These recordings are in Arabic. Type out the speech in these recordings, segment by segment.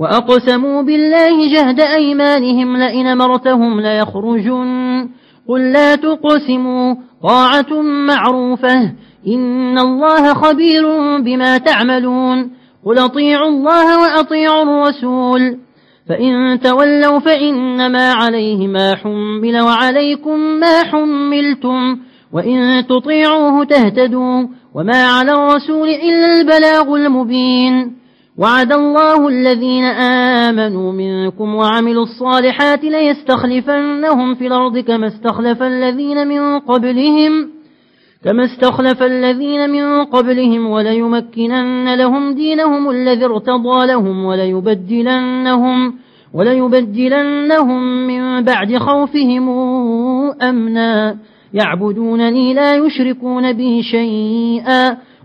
وأقسموا بالله جهد أيمانهم لئن مرتهم ليخرجون. قل لا تقسموا طاعة معروفة. إن الله خبير بما تعملون. قل أطيعوا الله وأطيعوا الرسول. فإن تولوا فإنما عليه ما حمل وعليكم ما حملتم. وإن تطيعوه تهتدوا. وما على الرسول إلا البلاغ المبين. وعد الله الذين آمنوا منكم وعملوا الصالحات ليستخلفنهم في الأرض كما استخلف الذين من قبلهم كما استخلف الذين من قبلهم وليمكنن لهم دينهم الذي ارتضى لهم وليبدلنهم وليبدلنهم من بعد خوفهم أمنا. يعبدونني لا يشركون بي شيئا.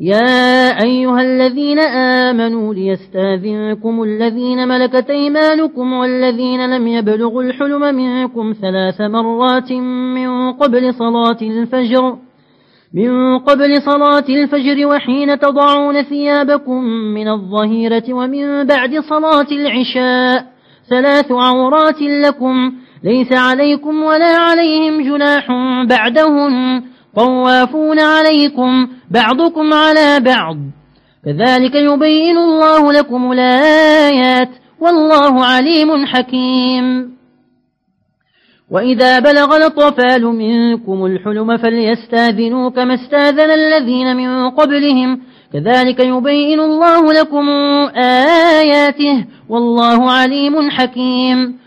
يا أيها الذين آمنوا ليستاذنكم الذين ملكت أيمانكم والذين لم يبلغوا الحلم منكم ثلاث مرات من قبل صلاة الفجر من قبل صلاة الفجر وحين تضعون ثيابكم من الظهيرة ومن بعد صلاة العشاء. ثلاث عورات لكم ليس عليكم ولا عليهم جناح بعدهن طوافون عليكم بعضكم على بعض. كذلك يبين الله لكم الآيات والله عليم حكيم. وإذا بلغ الطفال منكم الحلم فليستاذنوا كما استاذن الذين من قبلهم. كذلك يبين الله لكم آياته والله عليم حكيم.